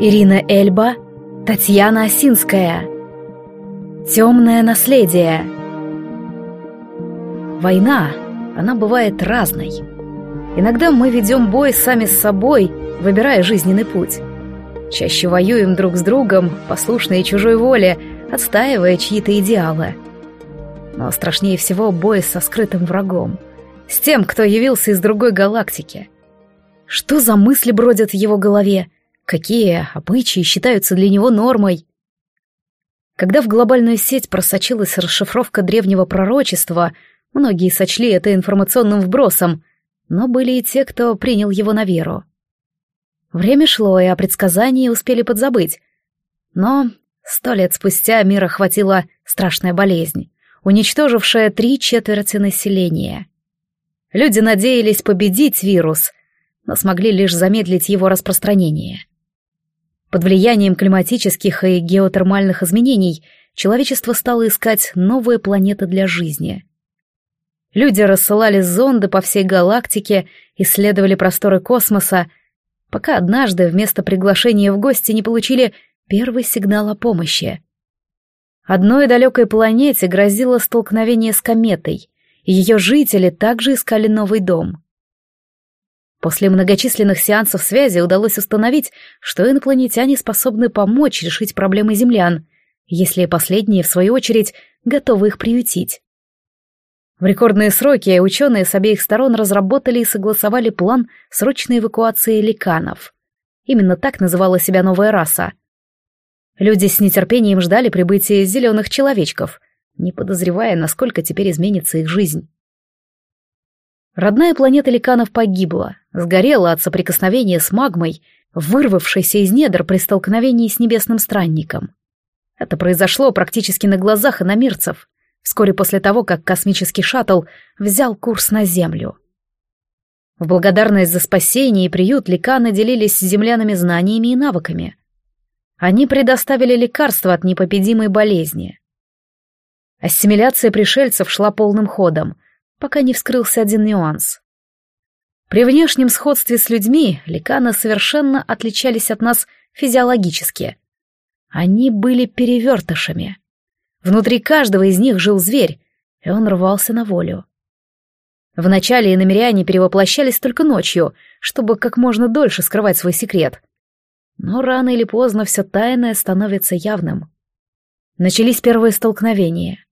Ирина Эльба, Татьяна Осинская. Темное наследие. Война, она бывает разной. Иногда мы ведем бой сами с собой, выбирая жизненный путь. Чаще воюем друг с другом, послушные чужой воле, отстаивая чьи-то идеалы. Но страшнее всего бой со скрытым врагом. С тем, кто явился из другой галактики. Что за мысли бродят в его голове? Какие обычаи считаются для него нормой? Когда в глобальную сеть просочилась расшифровка древнего пророчества, многие сочли это информационным вбросом, но были и те, кто принял его на веру. Время шло, и о предсказании успели подзабыть. Но сто лет спустя мир охватила страшная болезнь, уничтожившая три четверти населения. Люди надеялись победить вирус, но смогли лишь замедлить его распространение. Под влиянием климатических и геотермальных изменений человечество стало искать новые планеты для жизни. Люди рассылали зонды по всей галактике, исследовали просторы космоса, пока однажды вместо приглашения в гости не получили первый сигнал о помощи. Одной далекой планете грозило столкновение с кометой, и ее жители также искали новый дом. После многочисленных сеансов связи удалось установить, что инопланетяне способны помочь решить проблемы землян, если последние, в свою очередь, готовы их приютить. В рекордные сроки ученые с обеих сторон разработали и согласовали план срочной эвакуации ликанов. Именно так называла себя новая раса. Люди с нетерпением ждали прибытия зеленых человечков, не подозревая, насколько теперь изменится их жизнь. Родная планета ликанов погибла, сгорела от соприкосновения с магмой, вырвавшейся из недр при столкновении с небесным странником. Это произошло практически на глазах иномирцев вскоре после того, как космический шаттл взял курс на Землю. В благодарность за спасение и приют ликаны делились с землянами знаниями и навыками. Они предоставили лекарства от непобедимой болезни. Ассимиляция пришельцев шла полным ходом, пока не вскрылся один нюанс. При внешнем сходстве с людьми ликаны совершенно отличались от нас физиологически. Они были перевертышами. Внутри каждого из них жил зверь, и он рвался на волю. Вначале иномеряне перевоплощались только ночью, чтобы как можно дольше скрывать свой секрет. Но рано или поздно все тайное становится явным. Начались первые столкновения.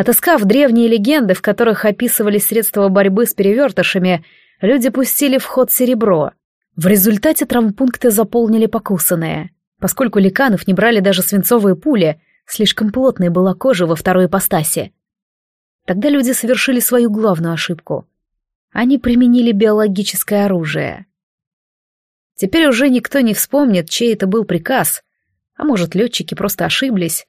Отыскав древние легенды, в которых описывались средства борьбы с перевертышами, люди пустили в ход серебро. В результате травмпункты заполнили покусанные. Поскольку ликанов не брали даже свинцовые пули, Слишком плотной была кожа во второй ипостаси. Тогда люди совершили свою главную ошибку. Они применили биологическое оружие. Теперь уже никто не вспомнит, чей это был приказ. А может, летчики просто ошиблись.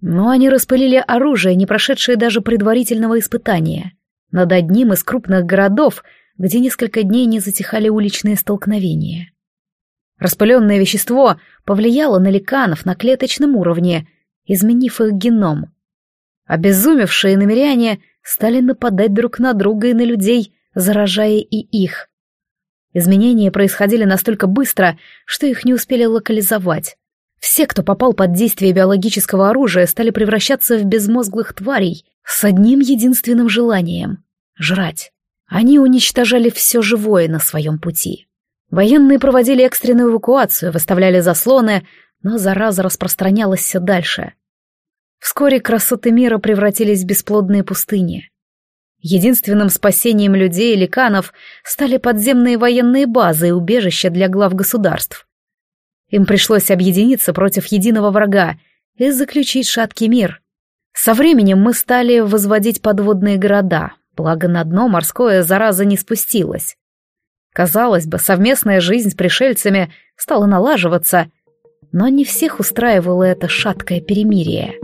Но они распылили оружие, не прошедшее даже предварительного испытания. Над одним из крупных городов, где несколько дней не затихали уличные столкновения. Распыленное вещество повлияло на ликанов на клеточном уровне — изменив их геном. Обезумевшие намеряне стали нападать друг на друга и на людей, заражая и их. Изменения происходили настолько быстро, что их не успели локализовать. Все, кто попал под действие биологического оружия, стали превращаться в безмозглых тварей с одним единственным желанием — жрать. Они уничтожали все живое на своем пути. Военные проводили экстренную эвакуацию, выставляли заслоны, но зараза распространялась все дальше. Вскоре красоты мира превратились в бесплодные пустыни. Единственным спасением людей и ликанов стали подземные военные базы и убежища для глав государств. Им пришлось объединиться против единого врага и заключить шаткий мир. Со временем мы стали возводить подводные города, благо на дно морское зараза не спустилась. Казалось бы, совместная жизнь с пришельцами стала налаживаться, но не всех устраивало это шаткое перемирие.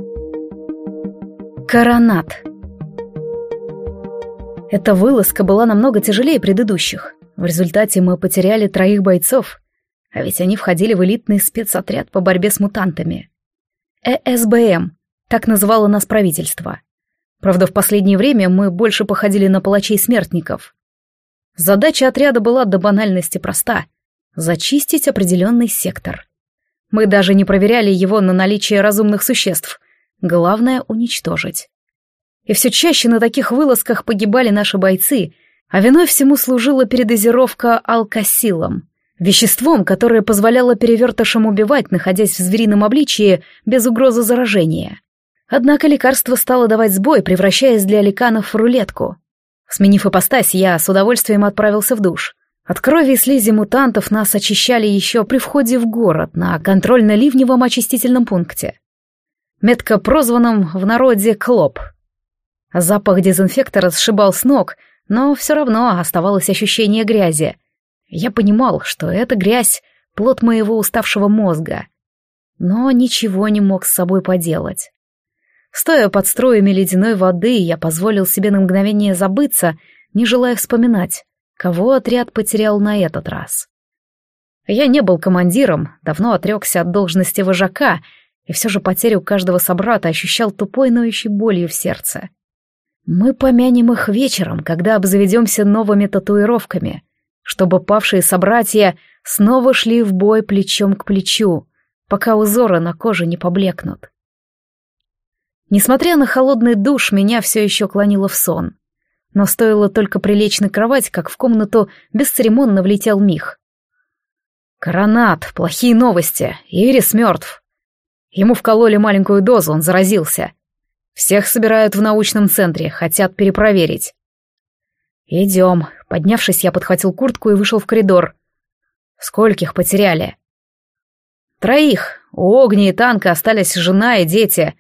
Коронат. Эта вылазка была намного тяжелее предыдущих. В результате мы потеряли троих бойцов, а ведь они входили в элитный спецотряд по борьбе с мутантами. ЭСБМ, так называло нас правительство. Правда, в последнее время мы больше походили на палачей-смертников. Задача отряда была до банальности проста — зачистить определенный сектор. Мы даже не проверяли его на наличие разумных существ. Главное — уничтожить. И все чаще на таких вылазках погибали наши бойцы, а виной всему служила передозировка алкосилом, веществом, которое позволяло перевертышам убивать, находясь в зверином обличии, без угрозы заражения. Однако лекарство стало давать сбой, превращаясь для ликанов в рулетку. Сменив ипостась, я с удовольствием отправился в душ. От крови и слизи мутантов нас очищали еще при входе в город на контрольно-ливневом очистительном пункте. Метко прозванном в народе «Клоп». Запах дезинфектора сшибал с ног, но все равно оставалось ощущение грязи. Я понимал, что эта грязь — плод моего уставшего мозга. Но ничего не мог с собой поделать. Стоя под струями ледяной воды, я позволил себе на мгновение забыться, не желая вспоминать, кого отряд потерял на этот раз. Я не был командиром, давно отрекся от должности вожака, и все же потерю каждого собрата ощущал тупой ноющей болью в сердце. Мы помянем их вечером, когда обзаведемся новыми татуировками, чтобы павшие собратья снова шли в бой плечом к плечу, пока узоры на коже не поблекнут. Несмотря на холодный душ, меня все еще клонило в сон но стоило только прилечь на кровать, как в комнату бесцеремонно влетел Мих. «Коронат, плохие новости, Ирис мертв. Ему вкололи маленькую дозу, он заразился. Всех собирают в научном центре, хотят перепроверить». «Идем». Поднявшись, я подхватил куртку и вышел в коридор. «Скольких потеряли?» «Троих. У Огни и Танка остались жена и дети.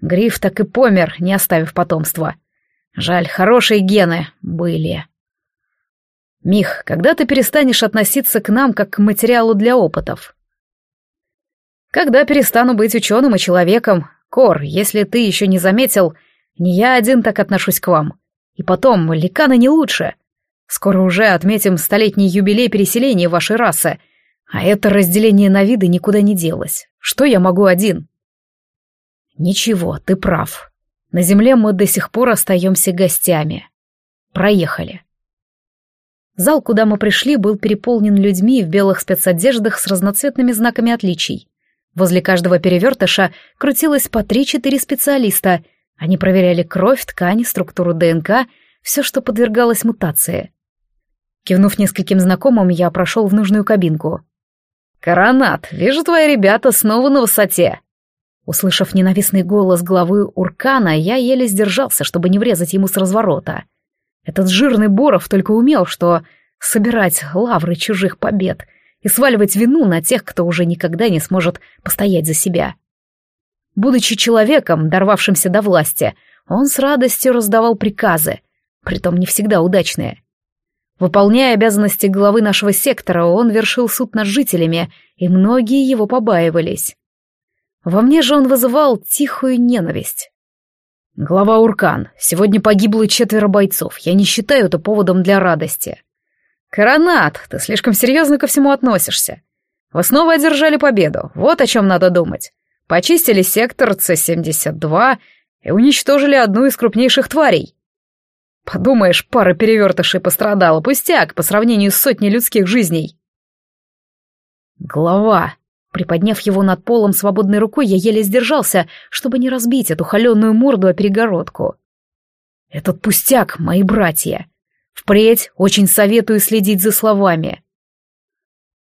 Гриф так и помер, не оставив потомства». Жаль, хорошие гены были. Мих, когда ты перестанешь относиться к нам как к материалу для опытов? Когда перестану быть ученым и человеком, Кор, если ты еще не заметил, не я один так отношусь к вам. И потом, ликаны не лучше. Скоро уже отметим столетний юбилей переселения вашей расы, а это разделение на виды никуда не делось. Что я могу один? Ничего, ты прав. На земле мы до сих пор остаемся гостями. Проехали. Зал, куда мы пришли, был переполнен людьми в белых спецодеждах с разноцветными знаками отличий. Возле каждого перевертыша крутилось по три-четыре специалиста. Они проверяли кровь, ткани, структуру ДНК, все, что подвергалось мутации. Кивнув нескольким знакомым, я прошел в нужную кабинку. «Коронат, вижу, твои ребята снова на высоте», Услышав ненавистный голос главы Уркана, я еле сдержался, чтобы не врезать ему с разворота. Этот жирный Боров только умел, что собирать лавры чужих побед и сваливать вину на тех, кто уже никогда не сможет постоять за себя. Будучи человеком, дорвавшимся до власти, он с радостью раздавал приказы, притом не всегда удачные. Выполняя обязанности главы нашего сектора, он вершил суд над жителями, и многие его побаивались. Во мне же он вызывал тихую ненависть. Глава Уркан, сегодня погибло четверо бойцов. Я не считаю это поводом для радости. Коронат, ты слишком серьезно ко всему относишься. Вы снова одержали победу. Вот о чем надо думать. Почистили сектор С-72 и уничтожили одну из крупнейших тварей. Подумаешь, пара перевертышей пострадала. Пустяк по сравнению с сотней людских жизней. Глава, Приподняв его над полом свободной рукой, я еле сдержался, чтобы не разбить эту холеную морду о перегородку. «Этот пустяк, мои братья. Впредь очень советую следить за словами».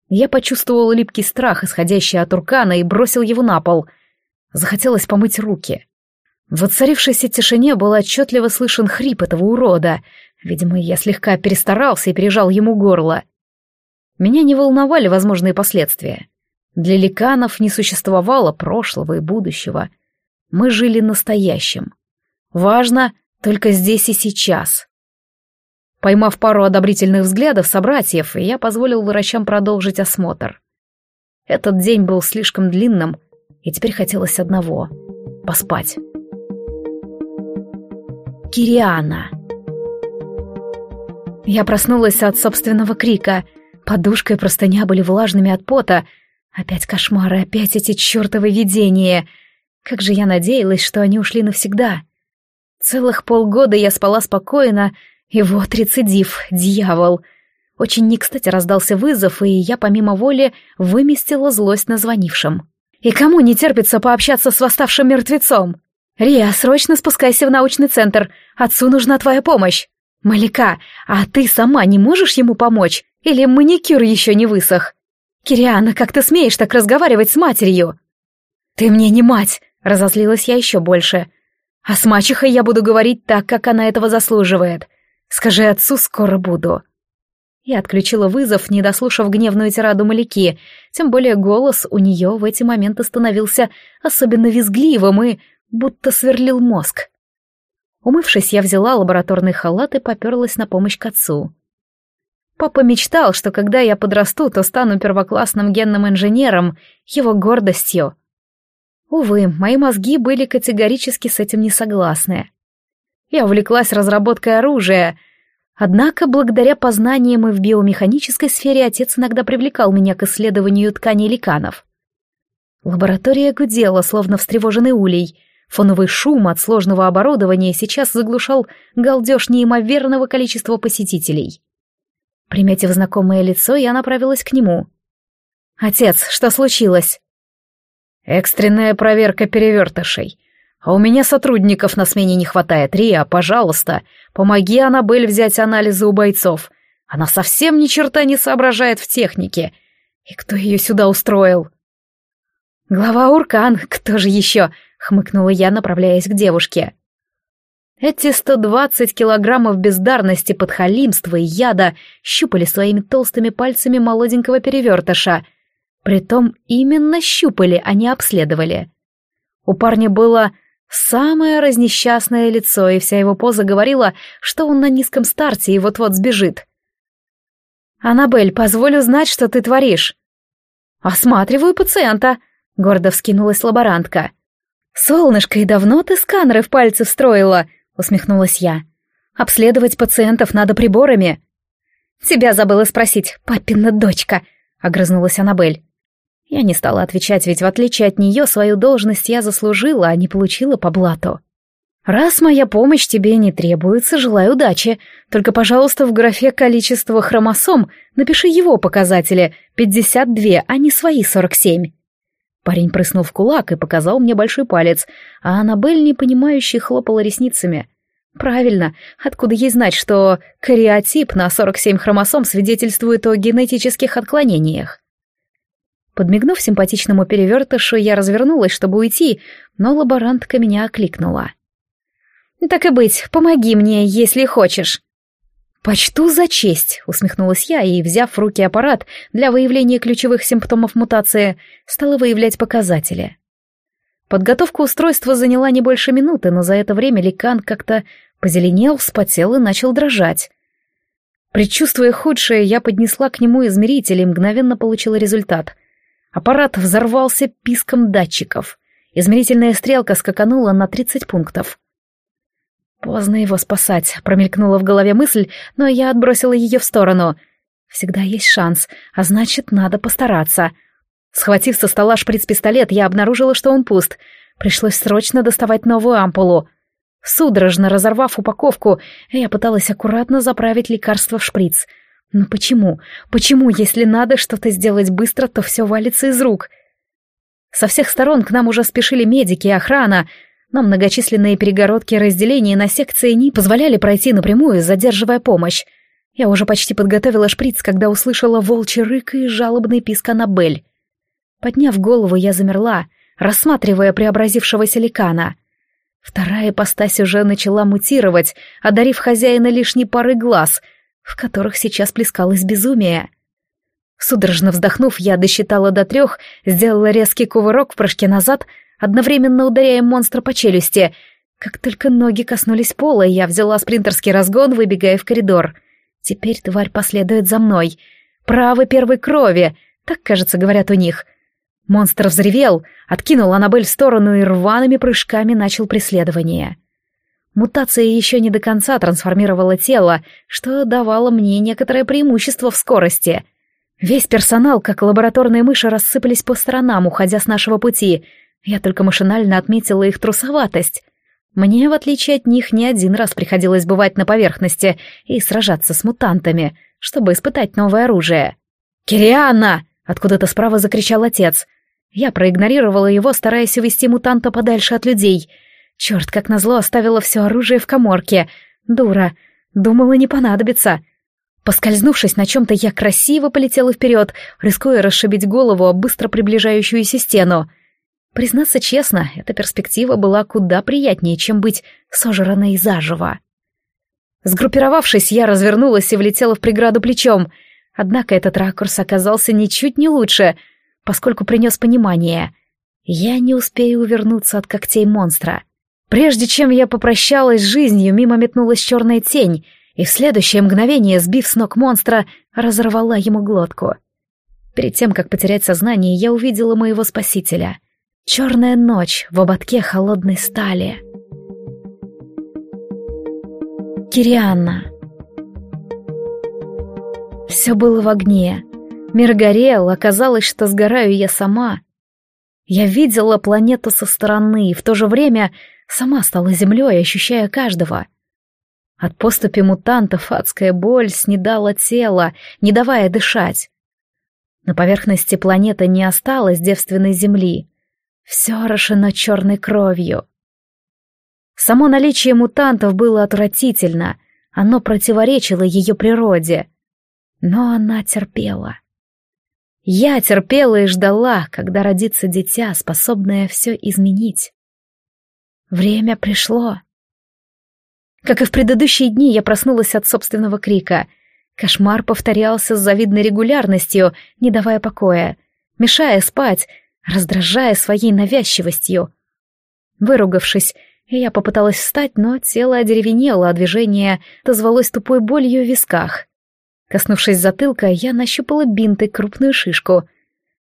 Я почувствовал липкий страх, исходящий от Уркана, и бросил его на пол. Захотелось помыть руки. В отцарившейся тишине был отчетливо слышен хрип этого урода. Видимо, я слегка перестарался и пережал ему горло. Меня не волновали возможные последствия. Для ликанов не существовало прошлого и будущего. Мы жили настоящим. Важно только здесь и сейчас. Поймав пару одобрительных взглядов собратьев, я позволил врачам продолжить осмотр. Этот день был слишком длинным, и теперь хотелось одного — поспать. Кириана. Я проснулась от собственного крика. Подушка и простыня были влажными от пота, Опять кошмары, опять эти чертовы видения. Как же я надеялась, что они ушли навсегда. Целых полгода я спала спокойно, и вот рецидив, дьявол. Очень не кстати раздался вызов, и я помимо воли выместила злость на звонившем. «И кому не терпится пообщаться с восставшим мертвецом? Рия, срочно спускайся в научный центр. Отцу нужна твоя помощь. Маляка, а ты сама не можешь ему помочь? Или маникюр еще не высох? Кириана, как ты смеешь так разговаривать с матерью?» «Ты мне не мать!» — разозлилась я еще больше. «А с мачехой я буду говорить так, как она этого заслуживает. Скажи отцу, скоро буду». Я отключила вызов, не дослушав гневную тираду Маляки, тем более голос у нее в эти моменты становился особенно визгливым и будто сверлил мозг. Умывшись, я взяла лабораторный халат и поперлась на помощь к отцу. Папа мечтал, что когда я подрасту, то стану первоклассным генным инженером, его гордостью. Увы, мои мозги были категорически с этим не согласны. Я увлеклась разработкой оружия — Однако, благодаря познаниям и в биомеханической сфере, отец иногда привлекал меня к исследованию тканей ликанов. Лаборатория гудела, словно встревоженный улей. Фоновый шум от сложного оборудования сейчас заглушал галдеж неимоверного количества посетителей. Приметив знакомое лицо, я направилась к нему. «Отец, что случилось?» «Экстренная проверка перевертышей. А у меня сотрудников на смене не хватает. Риа, пожалуйста, помоги Аннабель взять анализы у бойцов. Она совсем ни черта не соображает в технике. И кто ее сюда устроил? Глава Уркан, кто же еще? Хмыкнула я, направляясь к девушке. Эти 120 килограммов бездарности, подхалимства и яда щупали своими толстыми пальцами молоденького перевертыша. Притом именно щупали, а не обследовали. У парня было Самое разнесчастное лицо, и вся его поза говорила, что он на низком старте и вот-вот сбежит. «Аннабель, позволь узнать, что ты творишь». «Осматриваю пациента», — гордо вскинулась лаборантка. «Солнышко, и давно ты сканеры в пальцы встроила?» — усмехнулась я. «Обследовать пациентов надо приборами». «Тебя забыла спросить, папина дочка», — огрызнулась Аннабель. Я не стала отвечать, ведь в отличие от нее свою должность я заслужила, а не получила по блату. «Раз моя помощь тебе не требуется, желаю удачи. Только, пожалуйста, в графе количество хромосом напиши его показатели — 52, а не свои 47». Парень прыснул в кулак и показал мне большой палец, а Аннабель, непонимающе, хлопала ресницами. «Правильно, откуда ей знать, что кариотип на 47 хромосом свидетельствует о генетических отклонениях?» Подмигнув симпатичному перевертышу, я развернулась, чтобы уйти, но лаборантка меня окликнула. «Так и быть, помоги мне, если хочешь». «Почту за честь», — усмехнулась я и, взяв в руки аппарат для выявления ключевых симптомов мутации, стала выявлять показатели. Подготовка устройства заняла не больше минуты, но за это время ликан как-то позеленел, вспотел и начал дрожать. Предчувствуя худшее, я поднесла к нему измеритель и мгновенно получила результат. Аппарат взорвался писком датчиков. Измерительная стрелка скаканула на 30 пунктов. Поздно его спасать, промелькнула в голове мысль, но я отбросила ее в сторону. Всегда есть шанс, а значит, надо постараться. Схватив со стола шприц-пистолет, я обнаружила, что он пуст. Пришлось срочно доставать новую ампулу. Судорожно разорвав упаковку, я пыталась аккуратно заправить лекарство в шприц — но почему? Почему, если надо что-то сделать быстро, то все валится из рук? Со всех сторон к нам уже спешили медики и охрана, но многочисленные перегородки разделения на секции не позволяли пройти напрямую, задерживая помощь. Я уже почти подготовила шприц, когда услышала волчий рык и жалобный писк Аннабель. Подняв голову, я замерла, рассматривая преобразившегося ликана. Вторая ипостась уже начала мутировать, одарив хозяина лишней парой глаз — в которых сейчас плескалось безумие. Судорожно вздохнув, я досчитала до трех, сделала резкий кувырок в прыжке назад, одновременно ударяя монстра по челюсти. Как только ноги коснулись пола, я взяла спринтерский разгон, выбегая в коридор. Теперь тварь последует за мной. Право первой крови, так, кажется, говорят у них. Монстр взревел, откинул Аннабель в сторону и рваными прыжками начал преследование. Мутация еще не до конца трансформировала тело, что давало мне некоторое преимущество в скорости. Весь персонал, как лабораторные мыши, рассыпались по сторонам, уходя с нашего пути. Я только машинально отметила их трусоватость. Мне, в отличие от них, не один раз приходилось бывать на поверхности и сражаться с мутантами, чтобы испытать новое оружие. «Кирианна!» — откуда-то справа закричал отец. Я проигнорировала его, стараясь увести мутанта подальше от людей. Черт, как назло, оставила все оружие в коморке. Дура. Думала, не понадобится. Поскользнувшись на чем-то, я красиво полетела вперед, рискуя расшибить голову о быстро приближающуюся стену. Признаться честно, эта перспектива была куда приятнее, чем быть сожранной заживо. Сгруппировавшись, я развернулась и влетела в преграду плечом. Однако этот ракурс оказался ничуть не лучше, поскольку принес понимание. Я не успею увернуться от когтей монстра. Прежде чем я попрощалась с жизнью, мимо метнулась черная тень, и в следующее мгновение, сбив с ног монстра, разорвала ему глотку. Перед тем, как потерять сознание, я увидела моего спасителя. Черная ночь в ободке холодной стали. Кирианна. Все было в огне. Мир горел, оказалось, что сгораю я сама. Я видела планету со стороны и в то же время сама стала землей, ощущая каждого. От поступи мутантов адская боль снедала тело, не давая дышать. На поверхности планеты не осталось девственной земли. Все орошено черной кровью. Само наличие мутантов было отвратительно, оно противоречило ее природе. Но она терпела. Я терпела и ждала, когда родится дитя, способное все изменить. Время пришло. Как и в предыдущие дни, я проснулась от собственного крика. Кошмар повторялся с завидной регулярностью, не давая покоя, мешая спать, раздражая своей навязчивостью. Выругавшись, я попыталась встать, но тело одеревенело, а движение дозвалось тупой болью в висках. Коснувшись затылка, я нащупала бинт и крупную шишку.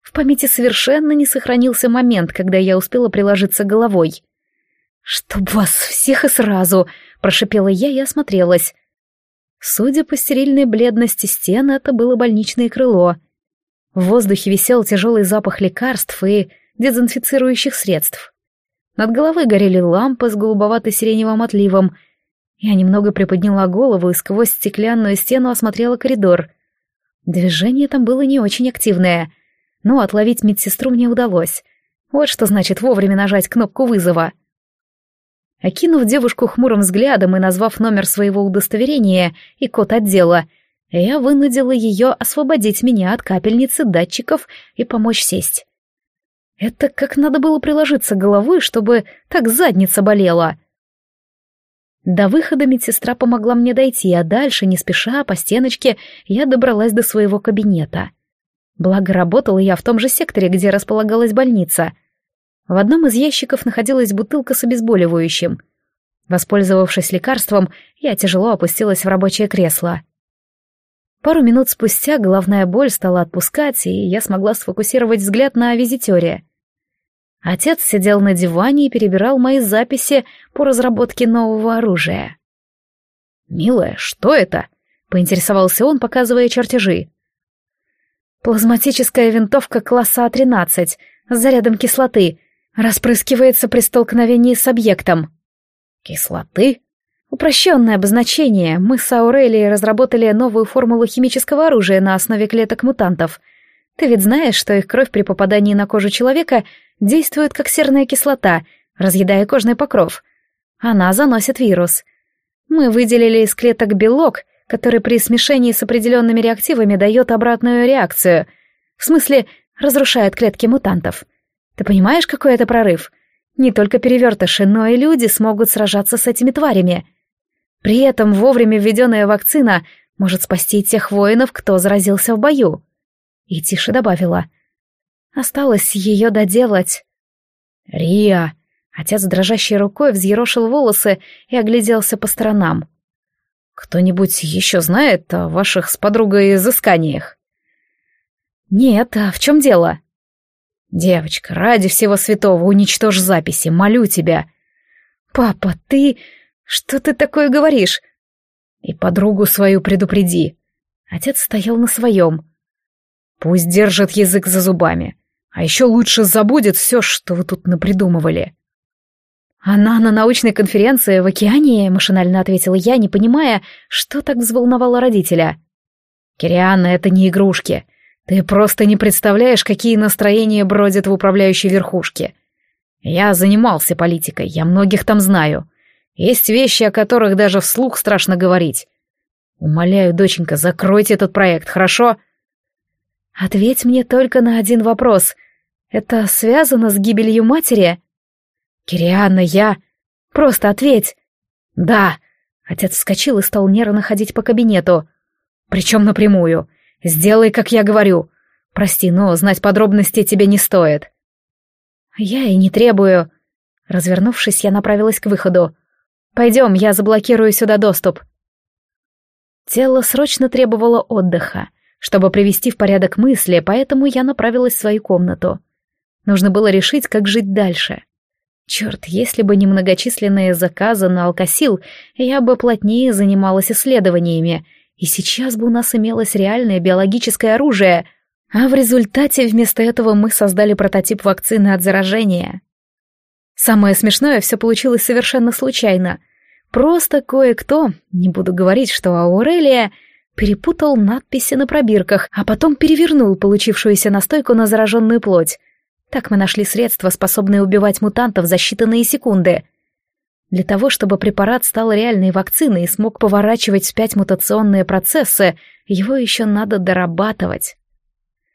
В памяти совершенно не сохранился момент, когда я успела приложиться головой. «Чтоб вас всех и сразу!» — прошипела я и осмотрелась. Судя по стерильной бледности стен, это было больничное крыло. В воздухе висел тяжелый запах лекарств и дезинфицирующих средств. Над головой горели лампы с голубовато-сиреневым отливом. Я немного приподняла голову и сквозь стеклянную стену осмотрела коридор. Движение там было не очень активное, но отловить медсестру мне удалось. Вот что значит вовремя нажать кнопку вызова. Окинув девушку хмурым взглядом и назвав номер своего удостоверения и код отдела, я вынудила ее освободить меня от капельницы, датчиков и помочь сесть. Это как надо было приложиться головой, чтобы так задница болела. До выхода медсестра помогла мне дойти, а дальше, не спеша, по стеночке, я добралась до своего кабинета. Благо, работала я в том же секторе, где располагалась больница. В одном из ящиков находилась бутылка с обезболивающим. Воспользовавшись лекарством, я тяжело опустилась в рабочее кресло. Пару минут спустя головная боль стала отпускать, и я смогла сфокусировать взгляд на визитере. Отец сидел на диване и перебирал мои записи по разработке нового оружия. «Милая, что это?» — поинтересовался он, показывая чертежи. «Плазматическая винтовка класса А-13 с зарядом кислоты. Распрыскивается при столкновении с объектом». «Кислоты?» Упрощенное обозначение. Мы с Аурелией разработали новую формулу химического оружия на основе клеток мутантов. Ты ведь знаешь, что их кровь при попадании на кожу человека действует как серная кислота, разъедая кожный покров. Она заносит вирус. Мы выделили из клеток белок, который при смешении с определенными реактивами дает обратную реакцию. В смысле, разрушает клетки мутантов. Ты понимаешь, какой это прорыв? Не только перевертыши, но и люди смогут сражаться с этими тварями. При этом вовремя введенная вакцина может спасти тех воинов, кто заразился в бою. И тише добавила — Осталось ее доделать. «Риа!» Отец дрожащей рукой взъерошил волосы и огляделся по сторонам. «Кто-нибудь еще знает о ваших с подругой изысканиях?» «Нет, а в чем дело?» «Девочка, ради всего святого уничтожь записи, молю тебя!» «Папа, ты... Что ты такое говоришь?» «И подругу свою предупреди». Отец стоял на своем. «Пусть держит язык за зубами. А еще лучше забудет все, что вы тут напридумывали. Она на научной конференции в океане, машинально ответила я, не понимая, что так взволновало родителя. Кирианна, это не игрушки. Ты просто не представляешь, какие настроения бродят в управляющей верхушке. Я занимался политикой, я многих там знаю. Есть вещи, о которых даже вслух страшно говорить. Умоляю, доченька, закройте этот проект, хорошо? Ответь мне только на один вопрос. Это связано с гибелью матери? Кирианна, я... Просто ответь. Да. Отец вскочил и стал нервно ходить по кабинету. Причем напрямую. Сделай, как я говорю. Прости, но знать подробности тебе не стоит. Я и не требую. Развернувшись, я направилась к выходу. Пойдем, я заблокирую сюда доступ. Тело срочно требовало отдыха, чтобы привести в порядок мысли, поэтому я направилась в свою комнату. Нужно было решить, как жить дальше. Черт, если бы не многочисленные заказы на алкосил, я бы плотнее занималась исследованиями, и сейчас бы у нас имелось реальное биологическое оружие, а в результате вместо этого мы создали прототип вакцины от заражения. Самое смешное, все получилось совершенно случайно. Просто кое-кто, не буду говорить, что Аурелия, перепутал надписи на пробирках, а потом перевернул получившуюся настойку на зараженную плоть. Так мы нашли средства, способные убивать мутантов за считанные секунды. Для того, чтобы препарат стал реальной вакциной и смог поворачивать вспять мутационные процессы, его еще надо дорабатывать.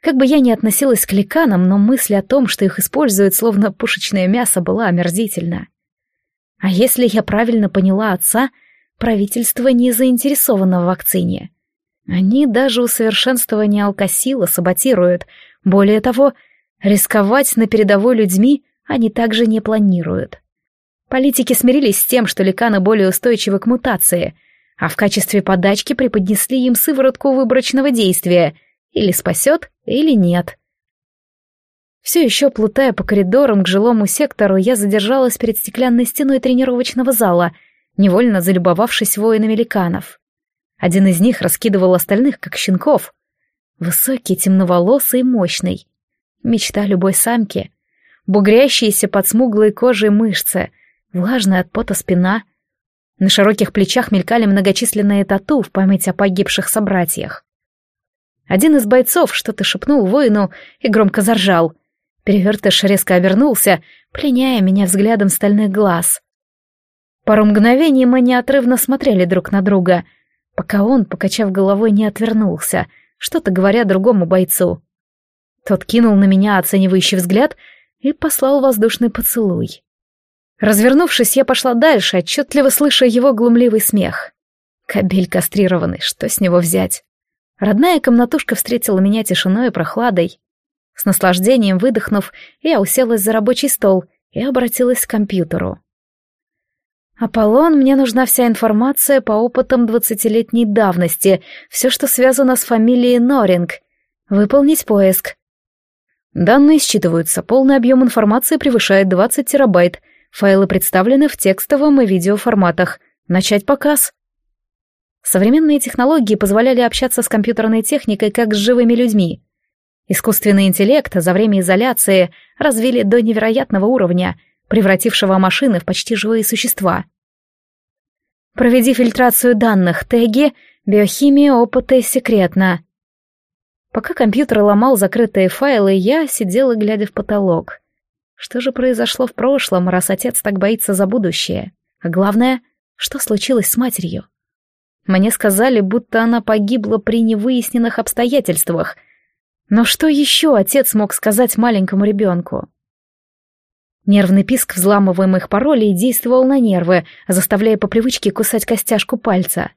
Как бы я ни относилась к ликанам, но мысль о том, что их используют словно пушечное мясо, была омерзительна. А если я правильно поняла отца, правительство не заинтересовано в вакцине. Они даже усовершенствование алкосила саботируют. Более того, рисковать на передовой людьми они также не планируют. Политики смирились с тем, что ликаны более устойчивы к мутации, а в качестве подачки преподнесли им сыворотку выборочного действия — или спасет, или нет. Все еще плутая по коридорам к жилому сектору, я задержалась перед стеклянной стеной тренировочного зала, невольно залюбовавшись воинами ликанов. Один из них раскидывал остальных, как щенков. Высокий, темноволосый и мощный. Мечта любой самки. Бугрящиеся под смуглой кожей мышцы, влажная от пота спина. На широких плечах мелькали многочисленные тату в память о погибших собратьях. Один из бойцов что-то шепнул воину и громко заржал. Перевертыш резко обернулся, пленяя меня взглядом стальных глаз. Пару мгновений мы неотрывно смотрели друг на друга, пока он, покачав головой, не отвернулся, что-то говоря другому бойцу. Тот кинул на меня оценивающий взгляд и послал воздушный поцелуй. Развернувшись, я пошла дальше, отчетливо слыша его глумливый смех. Кобель кастрированный, что с него взять? Родная комнатушка встретила меня тишиной и прохладой. С наслаждением выдохнув, я уселась за рабочий стол и обратилась к компьютеру. «Аполлон, мне нужна вся информация по опытам двадцатилетней давности, все, что связано с фамилией Норинг. Выполнить поиск». Данные считываются, полный объем информации превышает 20 терабайт. Файлы представлены в текстовом и видеоформатах. Начать показ. Современные технологии позволяли общаться с компьютерной техникой как с живыми людьми. Искусственный интеллект за время изоляции развили до невероятного уровня, превратившего машины в почти живые существа. Проведи фильтрацию данных, теги, биохимия, опыты, секретно. Пока компьютер ломал закрытые файлы, я сидела, глядя в потолок. Что же произошло в прошлом, раз отец так боится за будущее? А главное, что случилось с матерью? Мне сказали, будто она погибла при невыясненных обстоятельствах. Но что еще отец мог сказать маленькому ребенку? Нервный писк взламываемых паролей действовал на нервы, заставляя по привычке кусать костяшку пальца.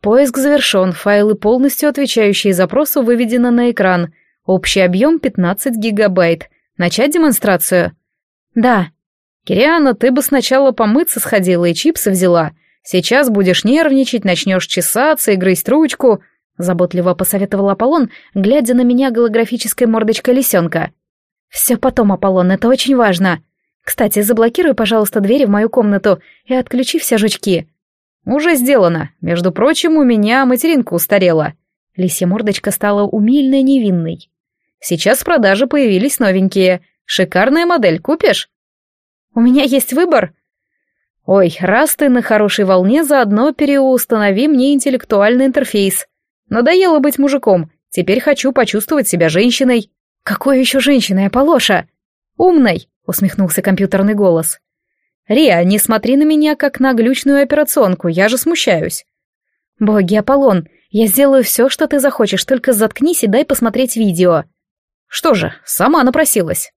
Поиск завершен, файлы, полностью отвечающие запросу, выведены на экран. Общий объем 15 гигабайт. Начать демонстрацию? Да. Кириана, ты бы сначала помыться сходила и чипсы взяла. Сейчас будешь нервничать, начнешь чесаться и грызть ручку», — заботливо посоветовал Аполлон, глядя на меня голографической мордочкой лисенка. «Все потом, Аполлон, это очень важно. Кстати, заблокируй, пожалуйста, двери в мою комнату и отключи все жучки». «Уже сделано. Между прочим, у меня материнка устарела». Лисья мордочка стала умильно невинной. «Сейчас в продаже появились новенькие. Шикарная модель, купишь?» «У меня есть выбор», «Ой, раз ты на хорошей волне, заодно переустанови мне интеллектуальный интерфейс». Надоело быть мужиком. Теперь хочу почувствовать себя женщиной. Какой еще женщиной, Аполоша? Умной, усмехнулся компьютерный голос. Риа, не смотри на меня, как на глючную операционку, я же смущаюсь. Боги, Аполлон, я сделаю все, что ты захочешь, только заткнись и дай посмотреть видео. Что же, сама напросилась.